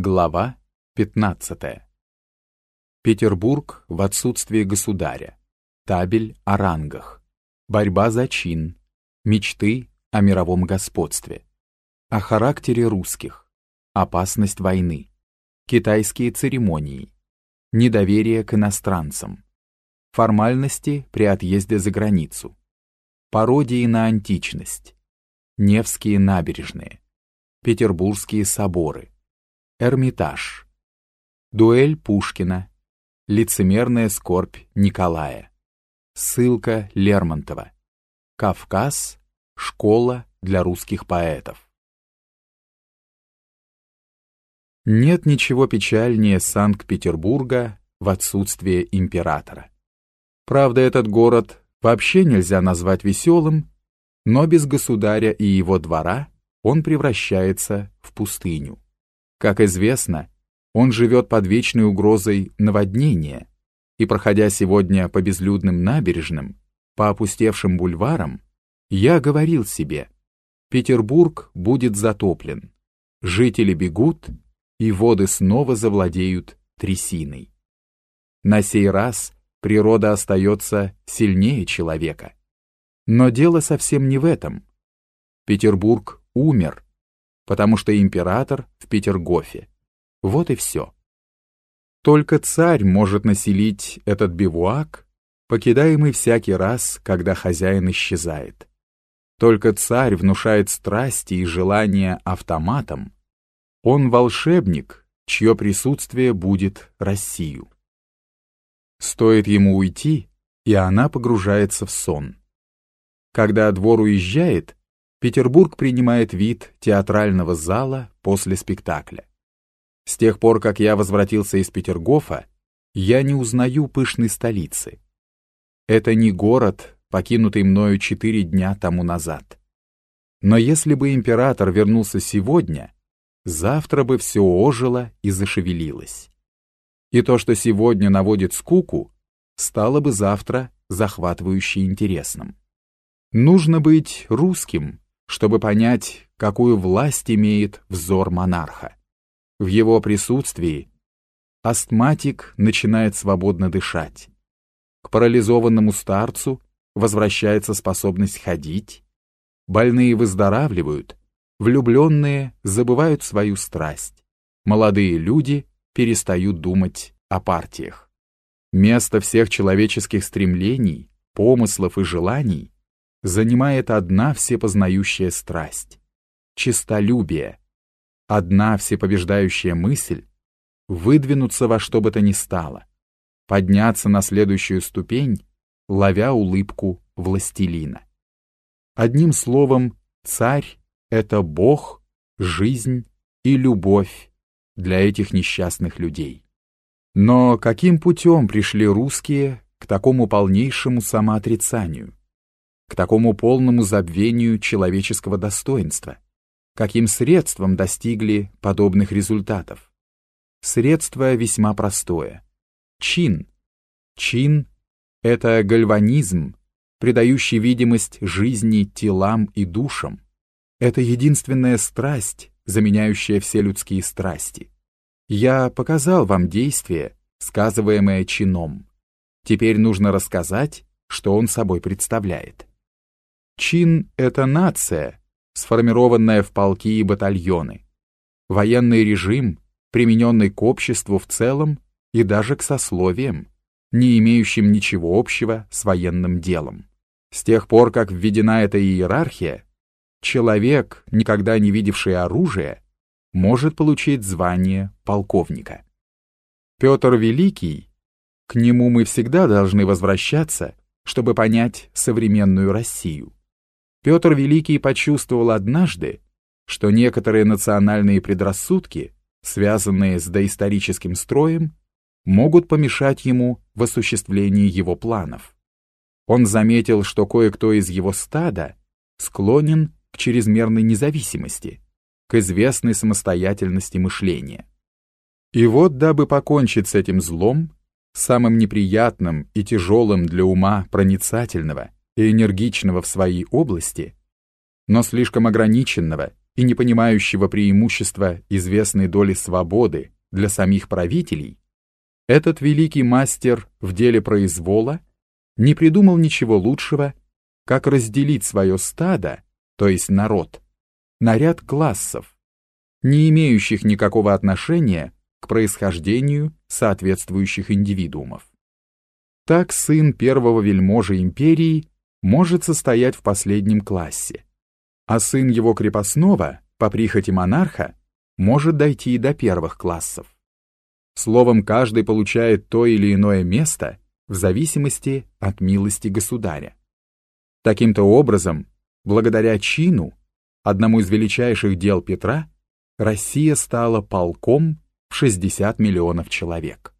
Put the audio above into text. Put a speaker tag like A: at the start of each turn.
A: Глава 15. Петербург в отсутствие государя. Табель о рангах. Борьба за чин. Мечты о мировом господстве. О характере русских. Опасность войны. Китайские церемонии. Недоверие к иностранцам. Формальности при отъезде за границу. Пародии на античность. Невские набережные. Петербургские соборы Эрмитаж. Дуэль Пушкина. Лицемерная скорбь Николая. Ссылка Лермонтова. Кавказ. Школа для русских поэтов. Нет ничего печальнее Санкт-Петербурга в отсутствие императора. Правда, этот город вообще нельзя назвать веселым, но без государя и его двора он превращается в пустыню. Как известно, он живет под вечной угрозой наводнения, и, проходя сегодня по безлюдным набережным, по опустевшим бульварам, я говорил себе, Петербург будет затоплен, жители бегут, и воды снова завладеют трясиной. На сей раз природа остается сильнее человека. Но дело совсем не в этом. Петербург умер, потому что император в Петергофе. Вот и все. Только царь может населить этот бивуак, покидаемый всякий раз, когда хозяин исчезает. Только царь внушает страсти и желания автоматом. Он волшебник, чье присутствие будет Россию. Стоит ему уйти, и она погружается в сон. Когда двор уезжает, Петербург принимает вид театрального зала после спектакля. С тех пор, как я возвратился из Петергофа, я не узнаю пышной столицы. Это не город, покинутый мною четыре дня тому назад. Но если бы император вернулся сегодня, завтра бы все ожило и зашевелилось. И то, что сегодня наводит скуку, стало бы завтра захватывающе интересным. Нужно быть русским, чтобы понять, какую власть имеет взор монарха. В его присутствии астматик начинает свободно дышать. К парализованному старцу возвращается способность ходить, больные выздоравливают, влюбленные забывают свою страсть, молодые люди перестают думать о партиях. Место всех человеческих стремлений, помыслов и желаний занимает одна всепознающая страсть — честолюбие, одна всепобеждающая мысль — выдвинуться во что бы то ни стало, подняться на следующую ступень, ловя улыбку властелина. Одним словом, царь — это Бог, жизнь и любовь для этих несчастных людей. Но каким путем пришли русские к такому полнейшему самоотрицанию? К такому полному забвению человеческого достоинства? Каким средством достигли подобных результатов? Средство весьма простое. Чин. Чин — это гальванизм, придающий видимость жизни телам и душам. Это единственная страсть, заменяющая все людские страсти. Я показал вам действие, сказываемое чином. Теперь нужно рассказать, что он собой представляет. Чин — это нация, сформированная в полки и батальоны. Военный режим, примененный к обществу в целом и даже к сословиям, не имеющим ничего общего с военным делом. С тех пор, как введена эта иерархия, человек, никогда не видевший оружия, может получить звание полковника. Петр Великий, к нему мы всегда должны возвращаться, чтобы понять современную Россию. Петр Великий почувствовал однажды, что некоторые национальные предрассудки, связанные с доисторическим строем, могут помешать ему в осуществлении его планов. Он заметил, что кое-кто из его стада склонен к чрезмерной независимости, к известной самостоятельности мышления. И вот, дабы покончить с этим злом, самым неприятным и тяжелым для ума проницательного и энергичного в своей области, но слишком ограниченного и не понимающего преимущества известной доли свободы для самих правителей, этот великий мастер в деле произвола не придумал ничего лучшего, как разделить свое стадо, то есть народ, на ряд классов, не имеющих никакого отношения к происхождению соответствующих индивидуумов. Так сын первого вельможи империи может состоять в последнем классе, а сын его крепостного, по прихоти монарха, может дойти и до первых классов. Словом, каждый получает то или иное место в зависимости от милости государя. Таким-то образом, благодаря чину, одному из величайших дел Петра, Россия стала полком в 60 миллионов человек.